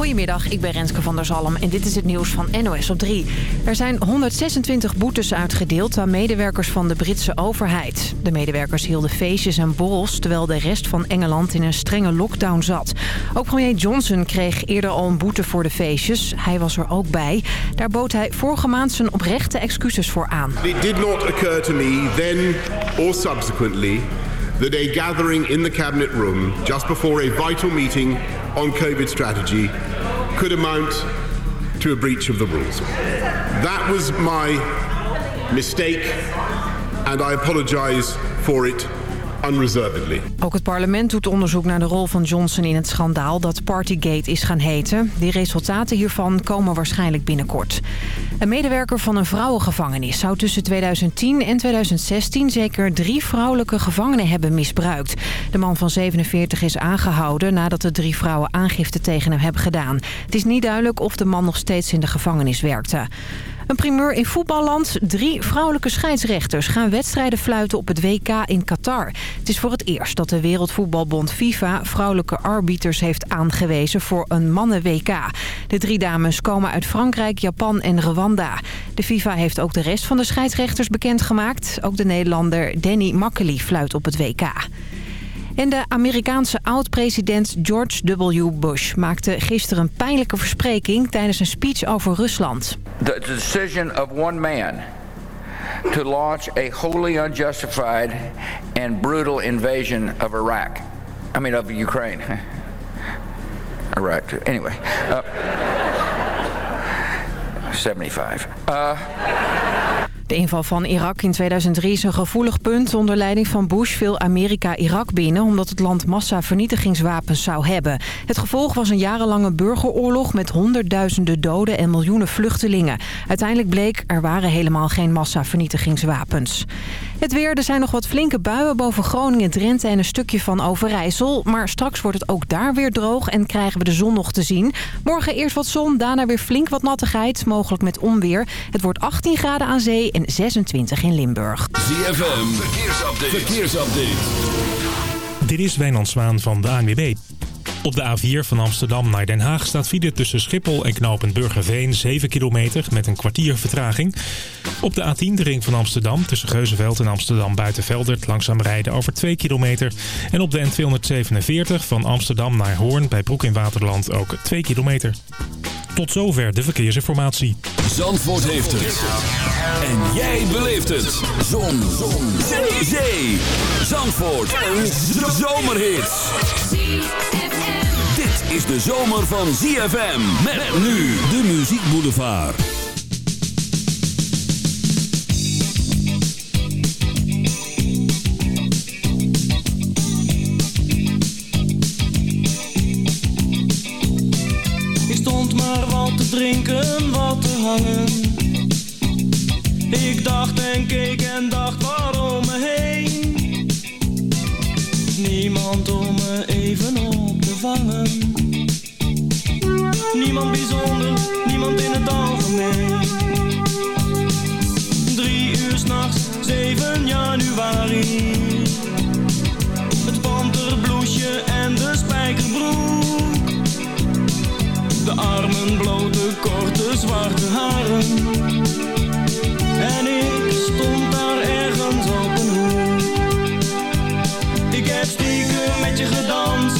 Goedemiddag, ik ben Renske van der Zalm en dit is het nieuws van NOS op 3. Er zijn 126 boetes uitgedeeld aan medewerkers van de Britse overheid. De medewerkers hielden feestjes en borrels... terwijl de rest van Engeland in een strenge lockdown zat. Ook premier Johnson kreeg eerder al een boete voor de feestjes. Hij was er ook bij. Daar bood hij vorige maand zijn oprechte excuses voor aan. It did not occur to me then or subsequently that a gathering in the cabinet room just before a vital meeting on COVID strategy could amount to a breach of the rules. That was my mistake and I apologize for it Ook het parlement doet onderzoek naar de rol van Johnson in het schandaal dat Partygate is gaan heten. Die resultaten hiervan komen waarschijnlijk binnenkort. Een medewerker van een vrouwengevangenis zou tussen 2010 en 2016 zeker drie vrouwelijke gevangenen hebben misbruikt. De man van 47 is aangehouden nadat de drie vrouwen aangifte tegen hem hebben gedaan. Het is niet duidelijk of de man nog steeds in de gevangenis werkte. Een primeur in voetballand. Drie vrouwelijke scheidsrechters gaan wedstrijden fluiten op het WK in Qatar. Het is voor het eerst dat de Wereldvoetbalbond FIFA vrouwelijke arbiters heeft aangewezen voor een mannen-WK. De drie dames komen uit Frankrijk, Japan en Rwanda. De FIFA heeft ook de rest van de scheidsrechters bekendgemaakt. Ook de Nederlander Danny Makkely fluit op het WK. En de Amerikaanse oud-president George W. Bush maakte gisteren een pijnlijke verspreking tijdens een speech over Rusland. The decision of one man to launch a wholly unjustified and brutal invasion of Iraq. I mean of Ukraine. Iraq. Anyway. Uh, 75. Uh, De inval van Irak in 2003 is een gevoelig punt. Onder leiding van Bush viel Amerika Irak binnen... omdat het land massavernietigingswapens zou hebben. Het gevolg was een jarenlange burgeroorlog... met honderdduizenden doden en miljoenen vluchtelingen. Uiteindelijk bleek er waren helemaal geen massavernietigingswapens. Het weer, er zijn nog wat flinke buien boven Groningen, Drenthe... en een stukje van Overijssel. Maar straks wordt het ook daar weer droog en krijgen we de zon nog te zien. Morgen eerst wat zon, daarna weer flink wat nattigheid. Mogelijk met onweer. Het wordt 18 graden aan zee 26 in Limburg. ZFM, verkeersupdate. verkeersupdate. Dit is Wijnand Zwaan van de ANWB. Op de A4 van Amsterdam naar Den Haag staat file tussen Schiphol en knooppunt Burgerveen 7 kilometer met een kwartier vertraging. Op de A10 de ring van Amsterdam tussen Geuzenveld en Amsterdam Buitenveldert langzaam rijden over 2 kilometer. En op de N247 van Amsterdam naar Hoorn bij Broek in Waterland ook 2 kilometer. Tot zover de verkeersinformatie. Zandvoort heeft het. En jij beleeft het. Zon. Zon. Zee. Zandvoort. Een zomerhit. Is de zomer van ZFM. Met nu de Muziek Boulevard. Ik stond maar wat te drinken, wat te hangen. Ik dacht en keek en dacht waarom me heen. Niemand om me even op te vangen. Niemand bijzonder, niemand in het algemeen. Drie uur s'nachts, 7 januari. Het panterbloesje en de spijkerbroek. De armen blote, korte, zwarte haren. En ik stond daar ergens op een hoek. Ik heb stiekem met je gedanst.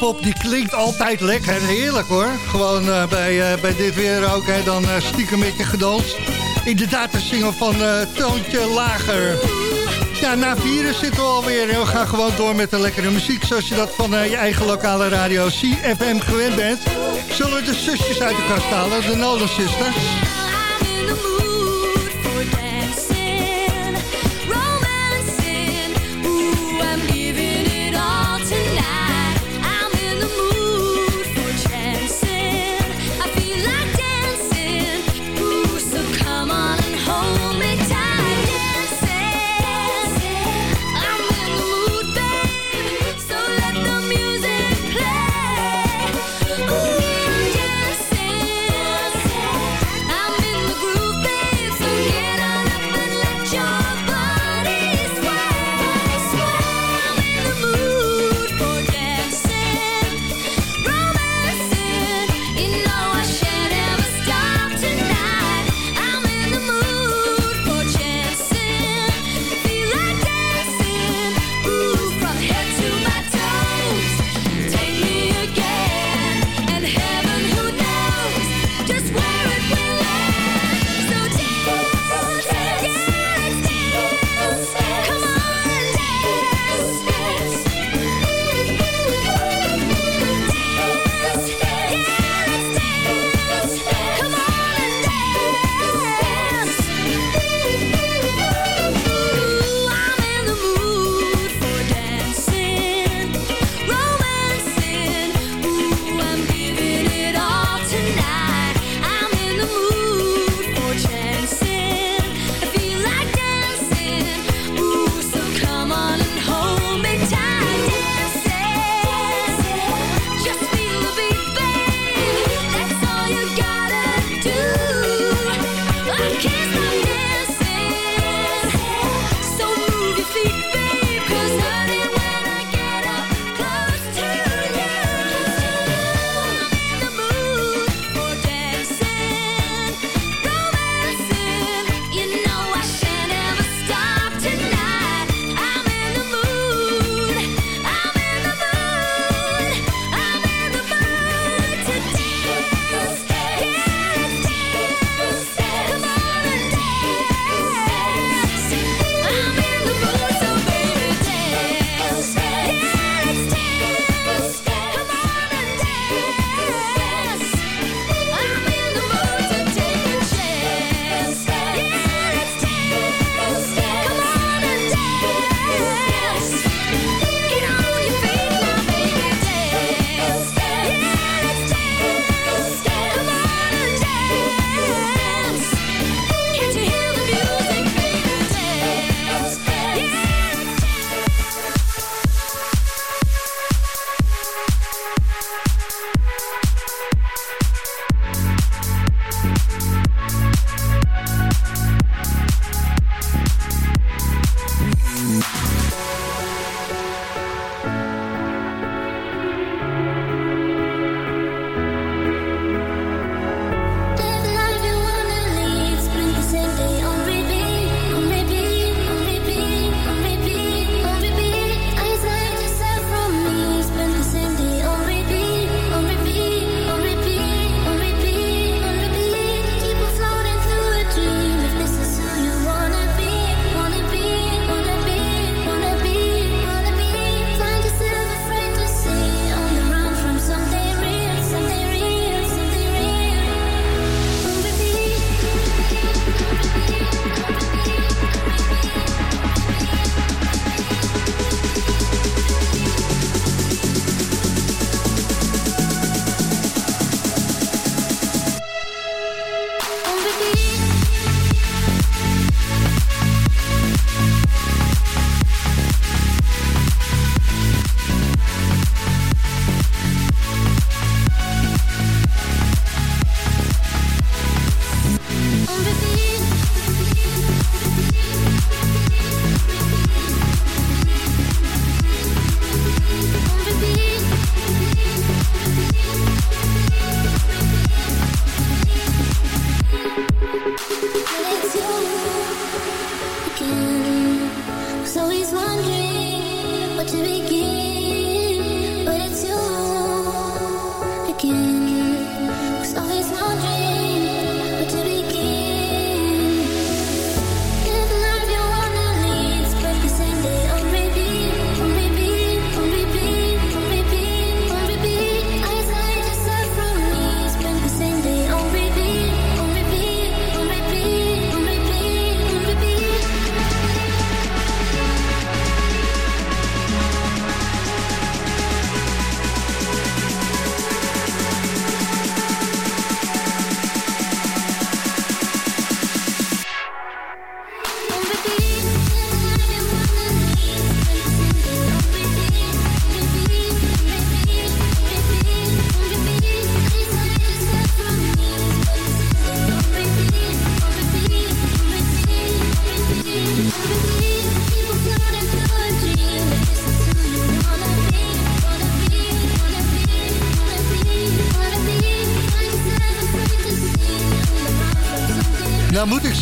Nederpop die klinkt altijd lekker. Heerlijk hoor. Gewoon uh, bij, uh, bij dit weer ook. Hè. Dan uh, stiekem met je gedanst. Inderdaad de single van Toontje Lager. Ja, na vieren zitten we alweer. En we gaan gewoon door met de lekkere muziek. Zoals je dat van je eigen lokale radio CFM gewend bent. Zullen we de zusjes uit de kast halen? De Nolan Sisters.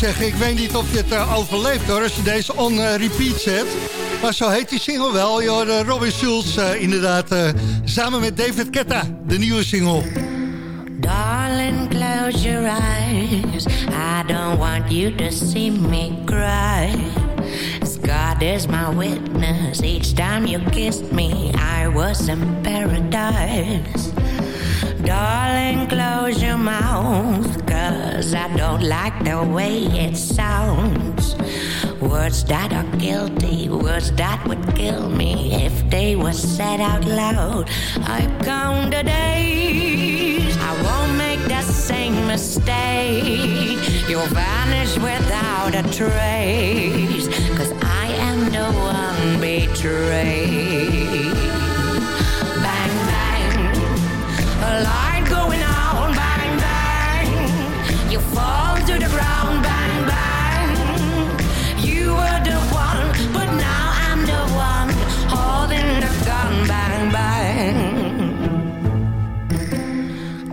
Zeggen, ik weet niet of je het uh, overleeft hoor, als je deze on uh, repeat zet. Maar zo heet die single wel. Hoorde Robin Schulz uh, inderdaad samen met David Ketta, de nieuwe single. Darling, close your eyes. I don't want you to see me cry. God is my witness. Each time you kissed me, I was in paradise. Darling, close your mouth, cause I don't like the way it sounds. Words that are guilty, words that would kill me if they were said out loud. I count the days, I won't make the same mistake. You'll vanish without a trace, cause I am the one betrayed. a light going You fall to the ground, bang, bang. You were the one, but now I'm the one holding the gun, bang, bang.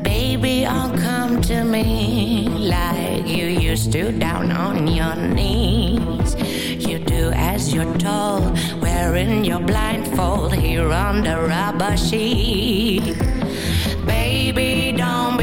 Baby, oh, come to me like you used to down on your knees. You do as you're told, wearing your blindfold here on the rubber sheet. Baby, don't be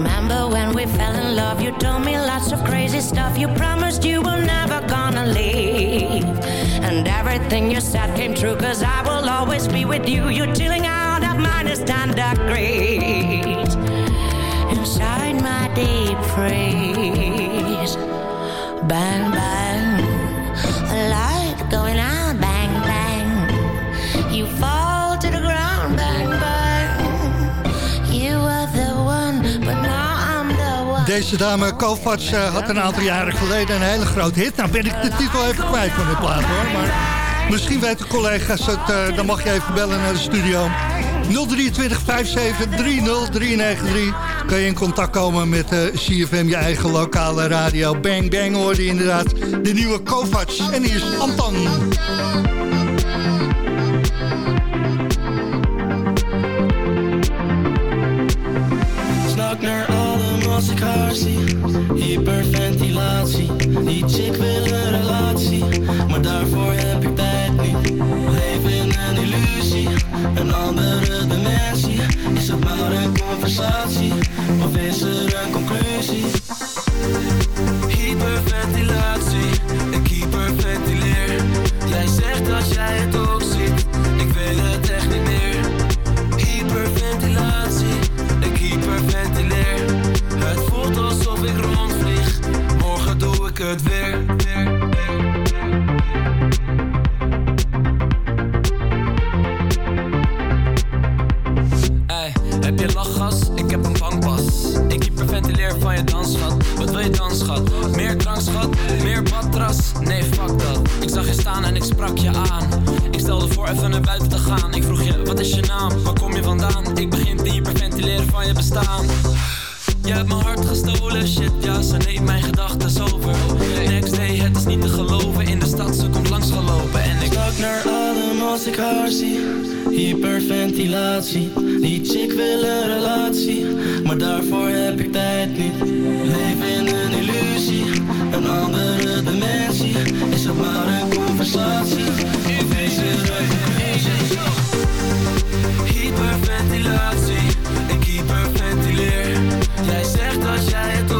Remember when we fell in love, you told me lots of crazy stuff. You promised you were never gonna leave. And everything you said came true, cause I will always be with you. You're chilling out at minus 10 degrees. Inside my deep freeze. Bang, bang. Light going out, bang, bang. You fall Deze dame Kovacs uh, had een aantal jaren geleden een hele grote hit. Nou ben ik de titel even kwijt van de plaat hoor. Maar misschien weten collega's het, uh, dan mag je even bellen naar de studio. 023 57 30393 kan je in contact komen met uh, CFM, je eigen lokale radio. Bang Bang hoorde je inderdaad de nieuwe Kovacs. En hier is Anton. Als ik haar zie. Hyperventilatie Die chick wil een relatie. Maar daarvoor heb ik tijd niet. Leef in een illusie Een andere dimensie. Is het maar een conversatie Of is er een conclusie? Hyperventilatie Ik hyperventileer. Jij zegt dat jij het ook ziet het weer, Hey, heb je lachgas? Ik heb een bankpas Ik hyperventileer van je dansschat Wat wil je dan schat? Meer drankschat? Meer badras? Nee fuck dat Ik zag je staan en ik sprak je aan Ik stelde voor even naar buiten te gaan Ik vroeg je wat is je naam? Waar kom je vandaan? Ik begin te hyperventileren van je bestaan je hebt mijn hart gestolen, shit ja, ze neemt mijn gedachten over. Next day, het is niet te geloven, in de stad ze komt langs gelopen. En ik stak naar adem als ik haar zie. Hyperventilatie, die chick wil een relatie Maar daarvoor heb ik tijd niet. Leef in een illusie, een andere dimensie. Is het maar een conversatie, er een Hyperventilatie, ik hyperventileer Jij zegt dat jij het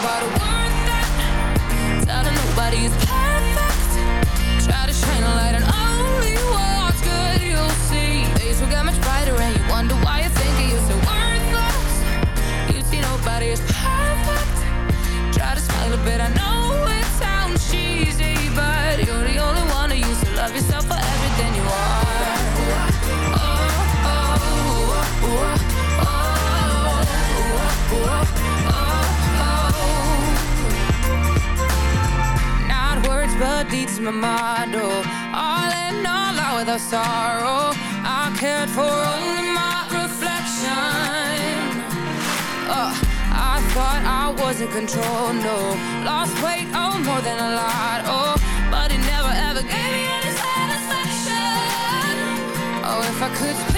about a word that Telling nobody is perfect. Try to shine a light on only what's good You'll see. Days will get much brighter and you wonder why you think you're so worthless. You see nobody is perfect. Try to smile a bit, I know my motto All in all, out without sorrow. I cared for only my reflection. Uh, I thought I was in control, no. Lost weight, oh, more than a lot, oh. But it never ever gave me any satisfaction. Oh, if I could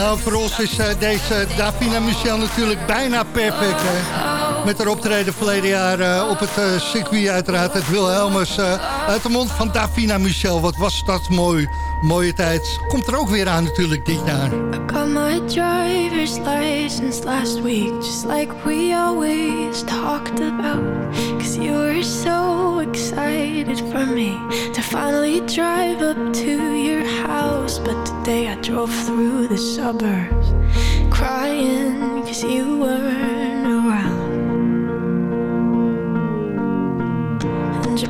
Nou, voor ons is eh, deze Davina Michel natuurlijk bijna perfect. Met haar optreden verleden jaar eh, op het eh, circuit uiteraard. Het Wilhelmus eh, uit de mond van Davina Michel. Wat was dat mooi. Mooie tijd. Komt er ook weer aan natuurlijk dit jaar. Got my driver's license last week, just like we always talked about. Cause you were so excited for me to finally drive up to your house. But today I drove through the suburbs, crying cause you weren't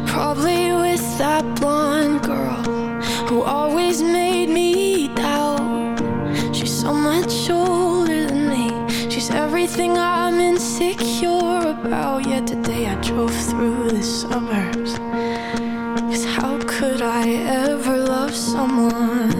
probably with that blonde girl who always made me doubt. She's so much older than me. She's everything I'm insecure about. Yet today I drove through the suburbs. Cause how could I ever love someone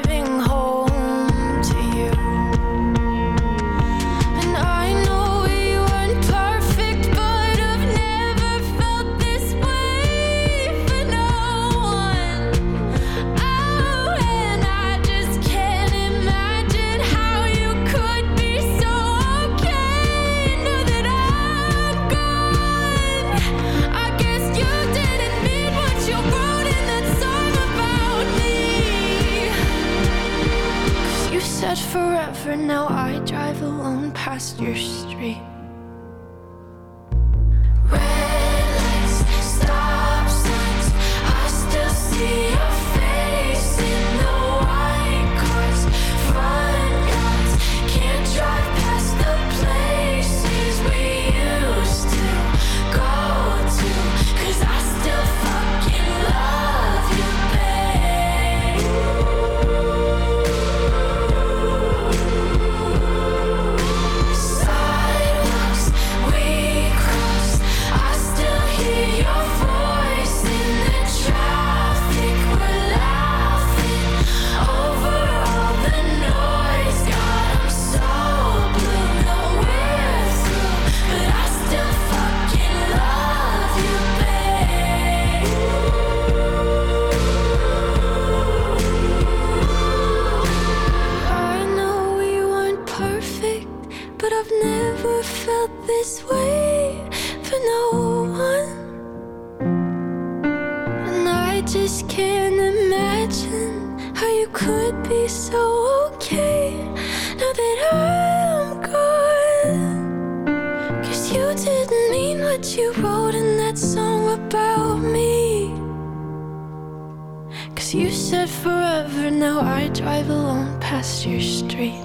You said forever, now I drive along past your street.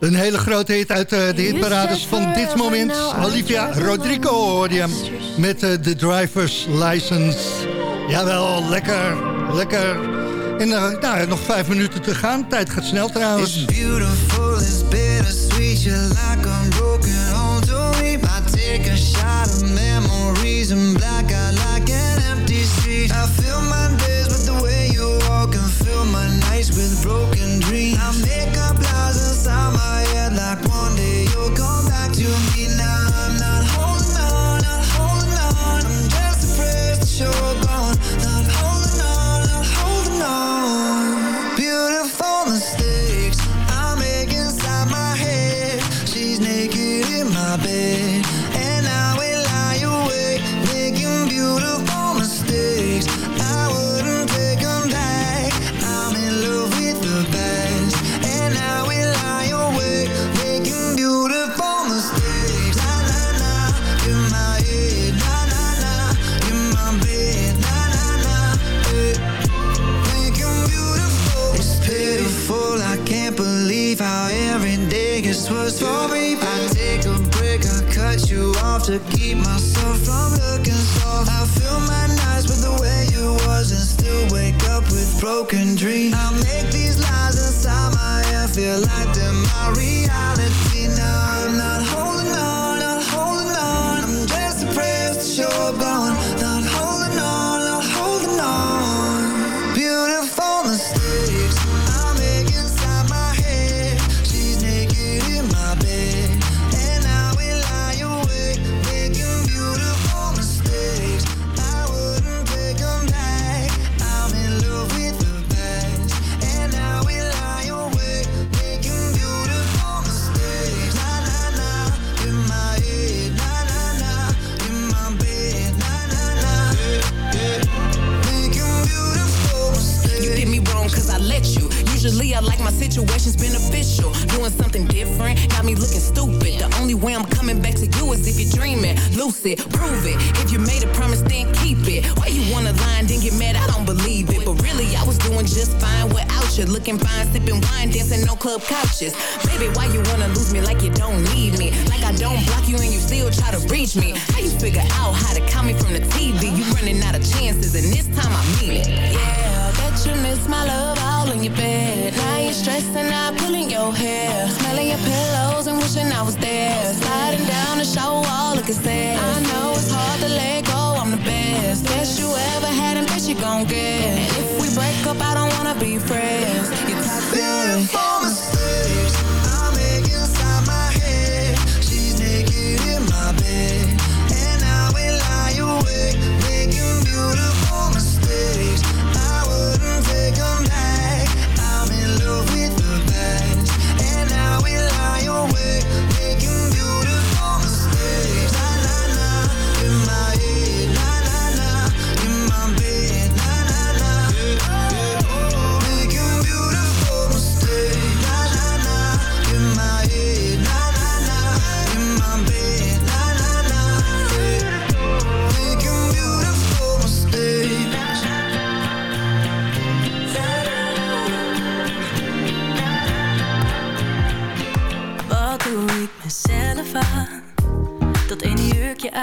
Een hele grote hit uit eh, de hitparades van dit moment. Olivia Rodrigo hoorde hem met eh, de driver's license. Jawel, lekker, lekker. En uh, nou, nog vijf minuten te gaan. Tijd gaat snel trouwens. It's beautiful, it's bittersweet. You're like a broken home to me. I take a shot of memories and black I like an empty street. I feel my with broken dreams. I make up lies inside my head like one day you'll come back to me. to keep myself from looking soft. I fill my nights with the way you was And still wake up with broken dreams.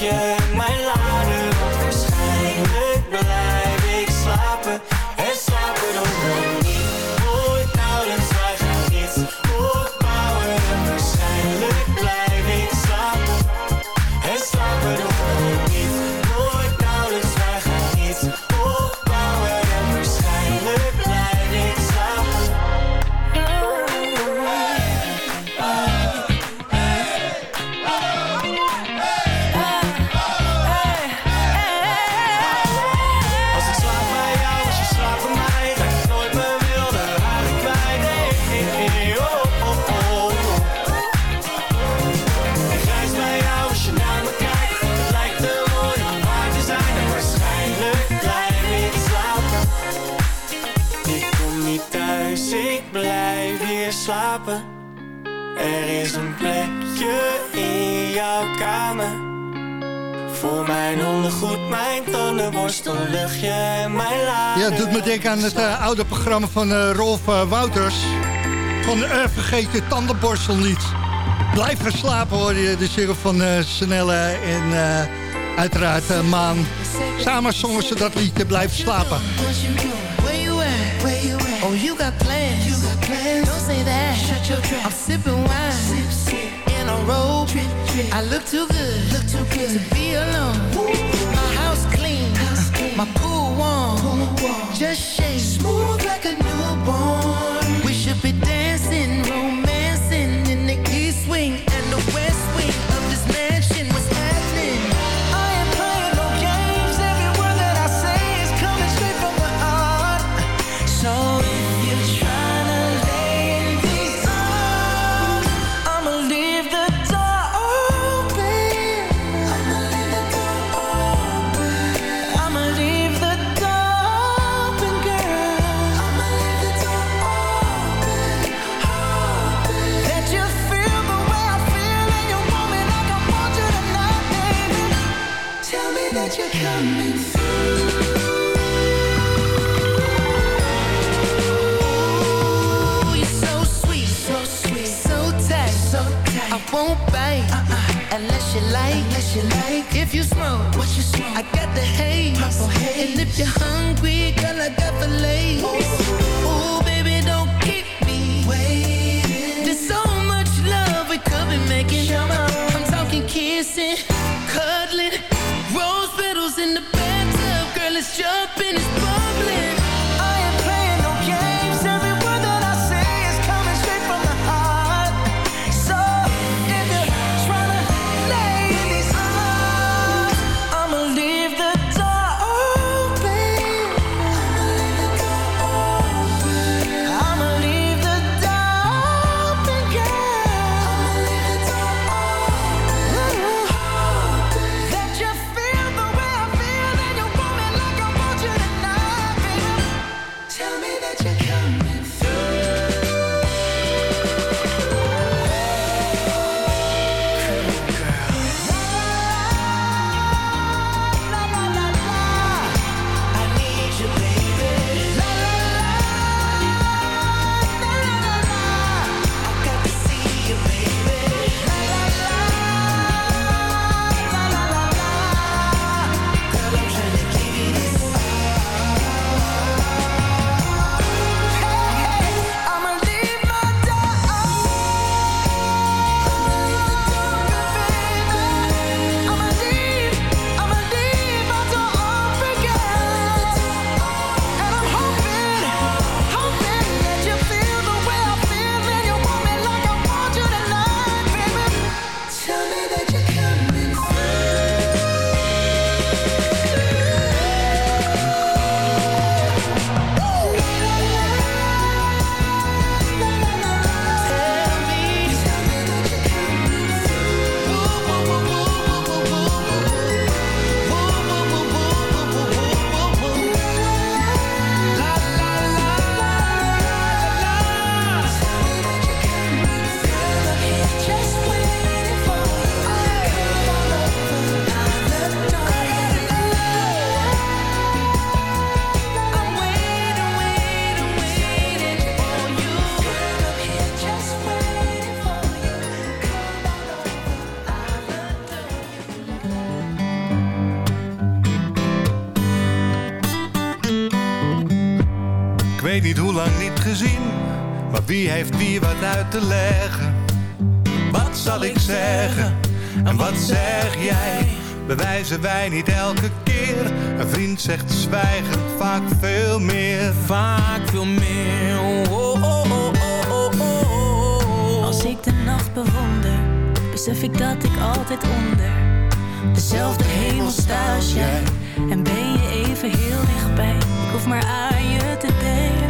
tandenborstel, denken aan het eh, oude programma van eh, Rolf eh, Wouters. Van uh, Vergeet je tandenborstel niet. Blijf geslapen hoor je de single van uh, Snelle en uh, uiteraard uh, Maan. Samen zongen ze dat liedje Blijf slapen. Oh, you got plans. You got plans. Don't say that. Shut your trap. I'm sipping wine. Sip, sip. In a robe. Drip, drip. I look too good. Look too good to be alone. My house clean. House clean. My pool warm. Just shake. Smooth like a newborn. Uit te leggen? Wat zal ik zeggen en wat zeg jij? Bewijzen wij niet elke keer? Een vriend zegt zwijgend vaak veel meer. Vaak veel meer. Oh, oh, oh, oh, oh, oh. Als ik de nacht bewonder, besef ik dat ik altijd onder dezelfde hemel sta als jij. En ben je even heel dichtbij. Ik hoef maar aan je te denken.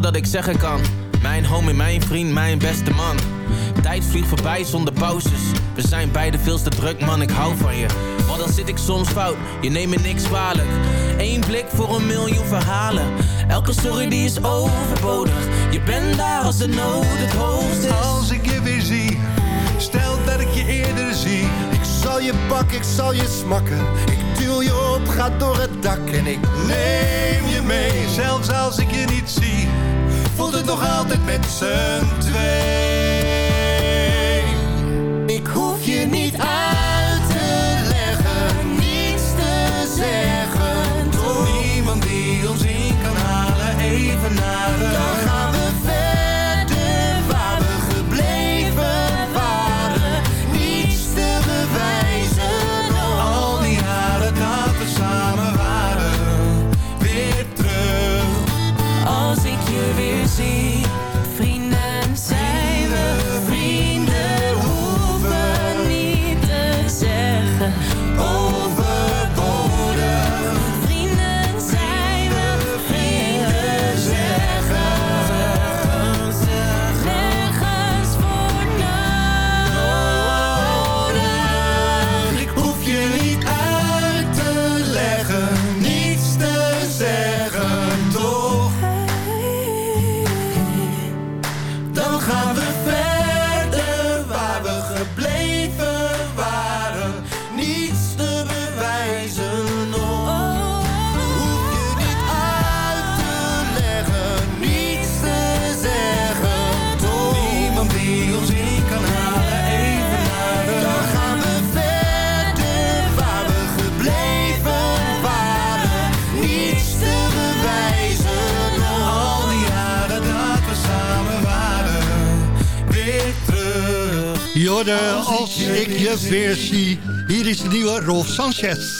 Dat ik zeggen kan. Mijn homie, mijn vriend, mijn beste man. Tijd vliegt voorbij zonder pauzes. We zijn beide veel te druk, man, ik hou van je. Want dan zit ik soms fout, je neemt me niks kwalijk. Eén blik voor een miljoen verhalen. Elke sorry die is overbodig. Je bent daar als de nood het hoogst is. Als ik je weer zie, stel dat ik je eerder zie. Ik zal je pakken, ik zal je smakken. Ik duw je op, ga door het dak en ik neem je mee. Zelfs als ik je niet zie, voelt het nog altijd met z'n twee. Als ik je weer zie. Hier is de nieuwe Rolf Sanchez.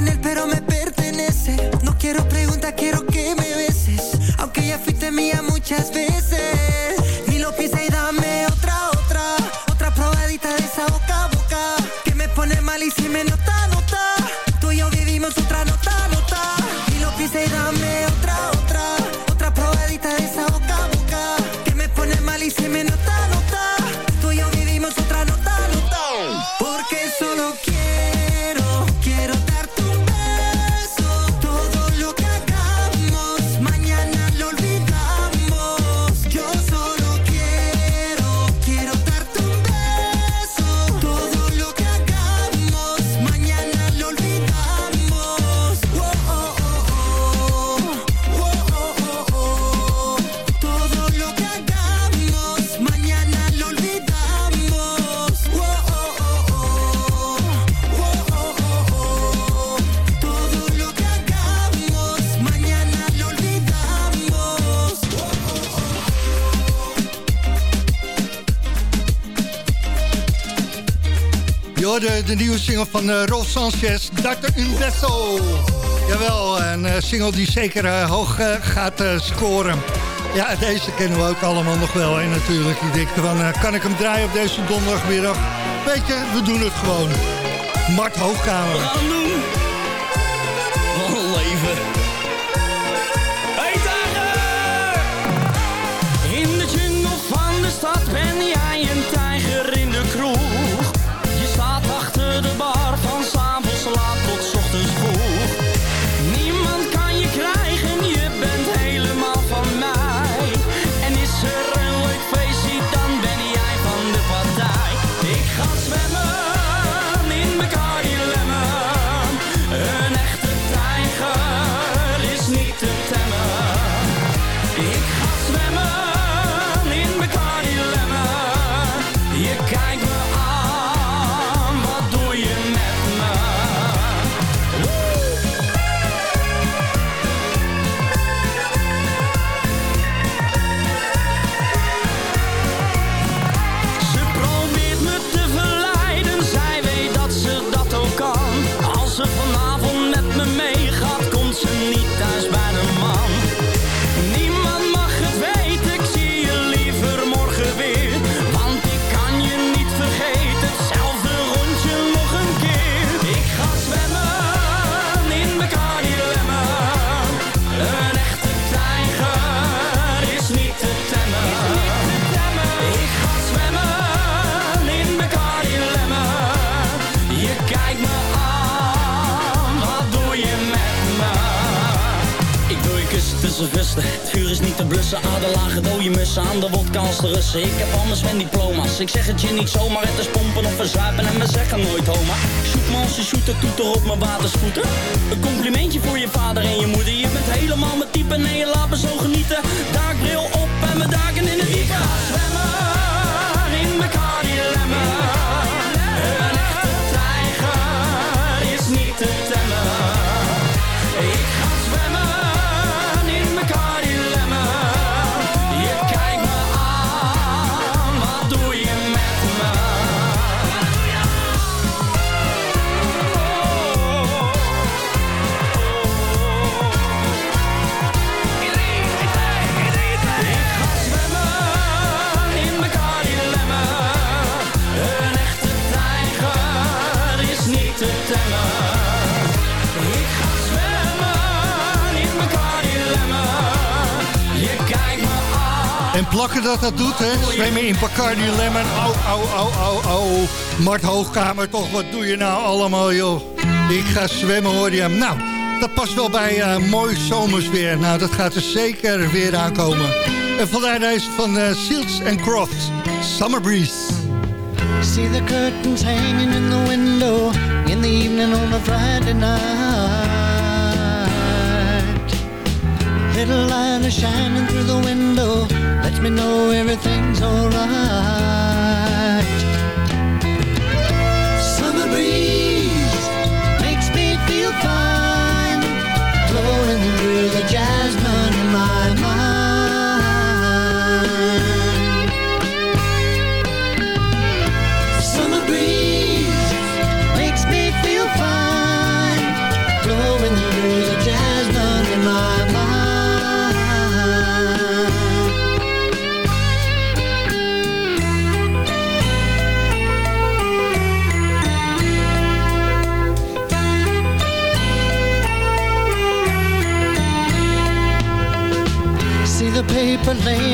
Con él, pero me. De nieuwe single van uh, Rolf Sanchez, Dr. Investo. Jawel, een uh, single die zeker uh, hoog gaat scoren. Ja, deze kennen we ook allemaal nog wel. En natuurlijk, ik denk van, kan ik hem draaien op deze donderdagmiddag? Weet je, we doen het gewoon. Mart Hoogkamer. We gaan doen. Wat leven. Hey, tijger! In de jungle van de stad ben jij een tijger in de kroeg. Ik heb anders mijn diploma's. Ik zeg het je niet zomaar. Het is pompen of verzuipen en we zeggen nooit homa. Shoot me als je shooter, toeter op mijn watersvoeten. Een complimentje voor je vader aan. En plakken dat dat doet, hè? Zwemmen in Bacardi Lemon. Au, au, au, au, au. Mart Hoogkamer, toch, wat doe je nou allemaal, joh? Ik ga zwemmen, hoor je. Nou, dat past wel bij eh, mooi zomersweer. Nou, dat gaat er zeker weer aankomen. En vandaar deze van uh, Seals and Crofts. Summer Breeze. See the curtains hanging in the window in the evening on a Friday night. Little light is shining through the window, lets me know everything's alright.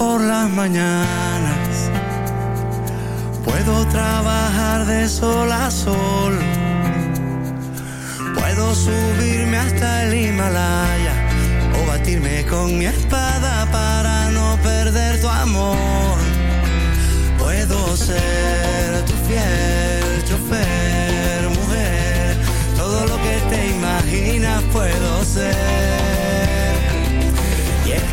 Por las mañanas. Puedo trabajar de sol a sol. Puedo subirme hasta el Himalaya o batirme con mi espada para no perder tu amor. Puedo ser tu fiel chofer, mujer. Todo lo que te imaginas puedo ser.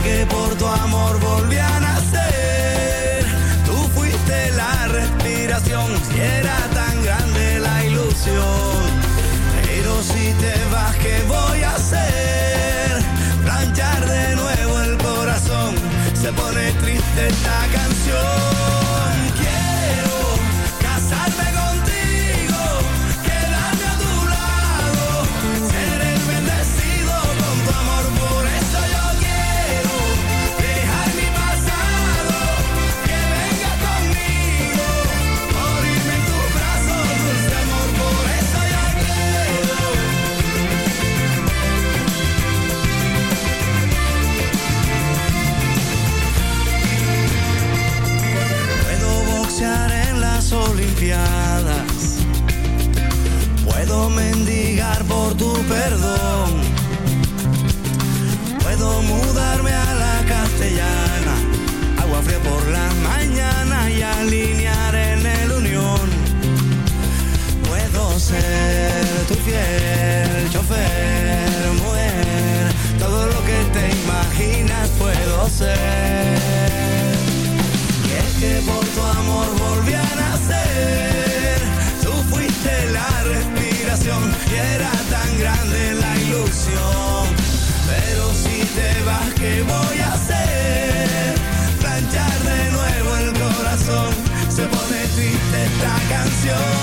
Que por tu amor volví a nacer. Tú fuiste la respiración. Si era tan grande la ilusión. Pero si te vas, ¿qué voy a hacer? Planchar de nuevo el corazón. Se pone triste esta canción. Perdón. Puedo mudarme a la castellana. Agua fría por la mañana y alinear en el unión. Puedo ser tu fiel chofer, mujer. Todo lo que te imaginas puedo ser. ¿Qué voy a hacer? Planchar de nuevo el corazón. Se pone triste esta canción.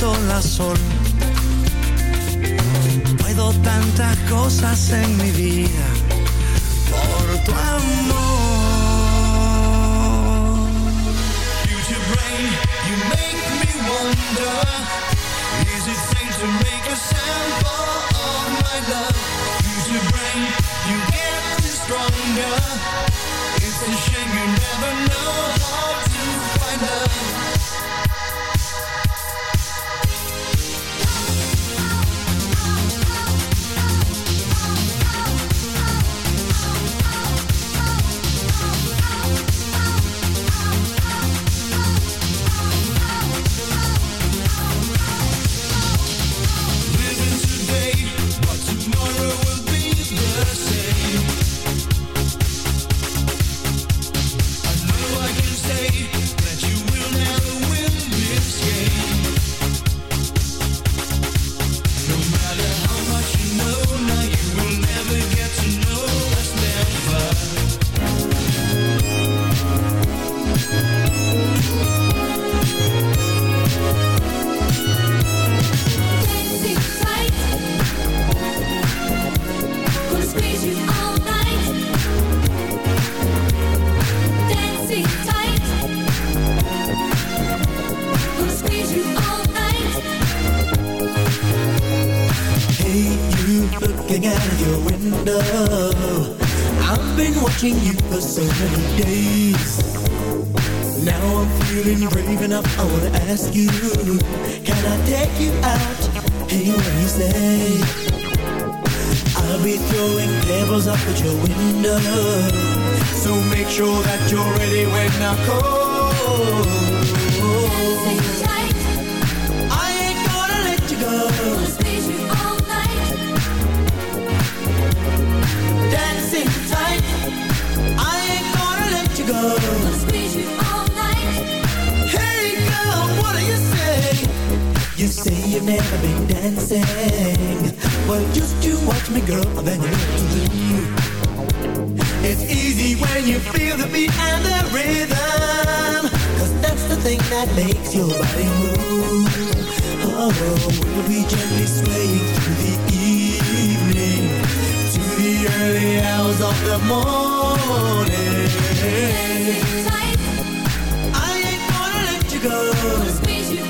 sola sol. No he dado tantas cosas en mi vida por tu amor. Beauty brain, you make me wonder. Is it safe to make a sample of my love? Beauty brain, you get me stronger. It's a shame you never know how to find love. Surgery. It's easy when you feel the beat and the rhythm. Cause that's the thing that makes your body move. Oh, we'll be gently swaying through the evening To the early hours of the morning? I ain't gonna let you go.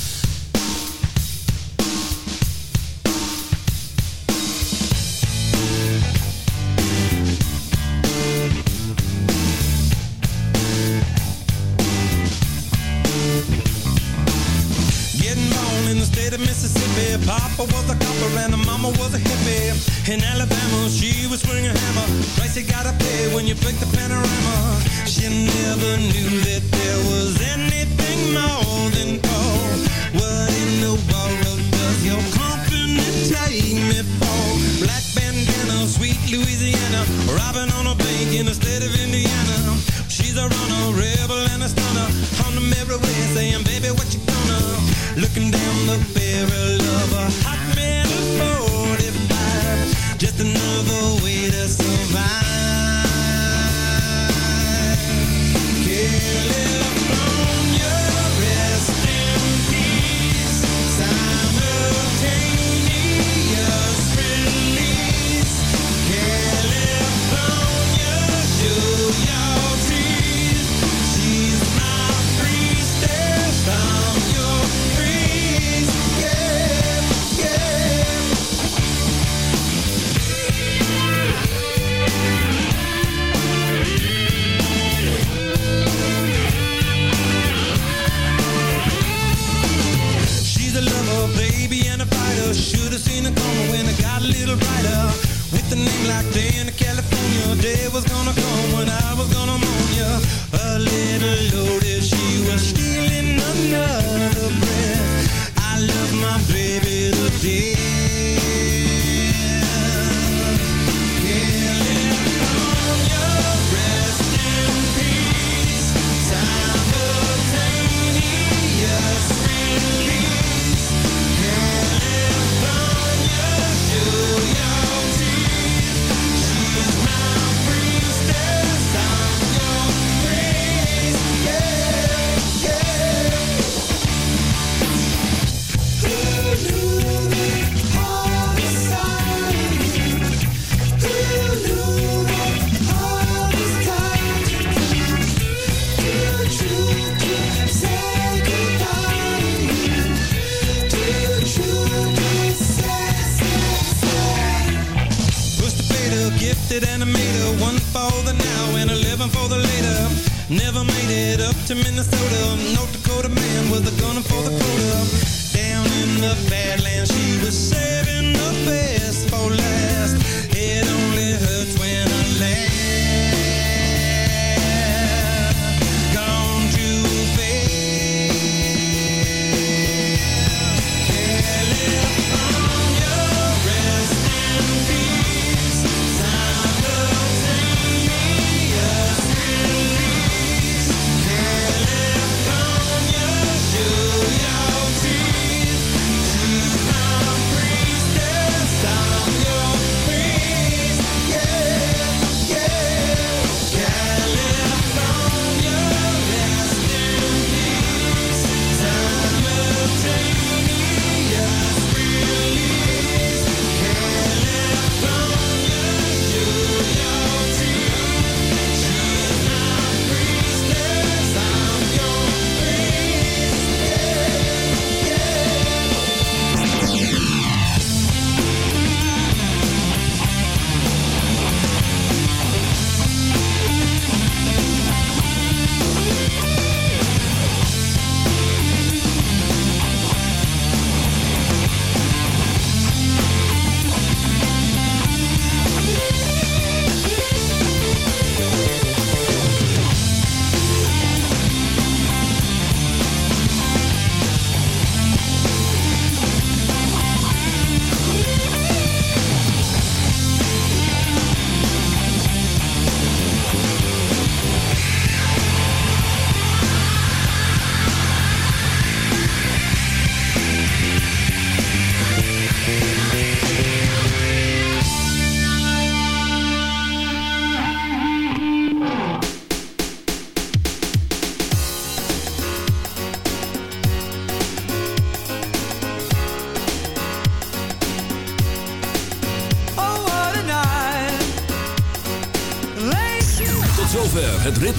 mama was a hippie. In Alabama, she was swinging a hammer. Price you gotta pay when you pick the panorama. She never knew that